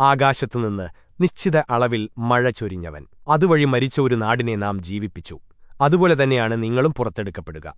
ആകാശത്തുനിന്ന് നിശ്ചിത അളവിൽ മഴ ചൊരിഞ്ഞവൻ. അതുവഴി മരിച്ച ഒരു നാടിനെ നാം ജീവിപ്പിച്ചു. അതുപോലെ തന്നെയാണ് നിങ്ങളും പുറത്തെടുക്കപ്പെടുക.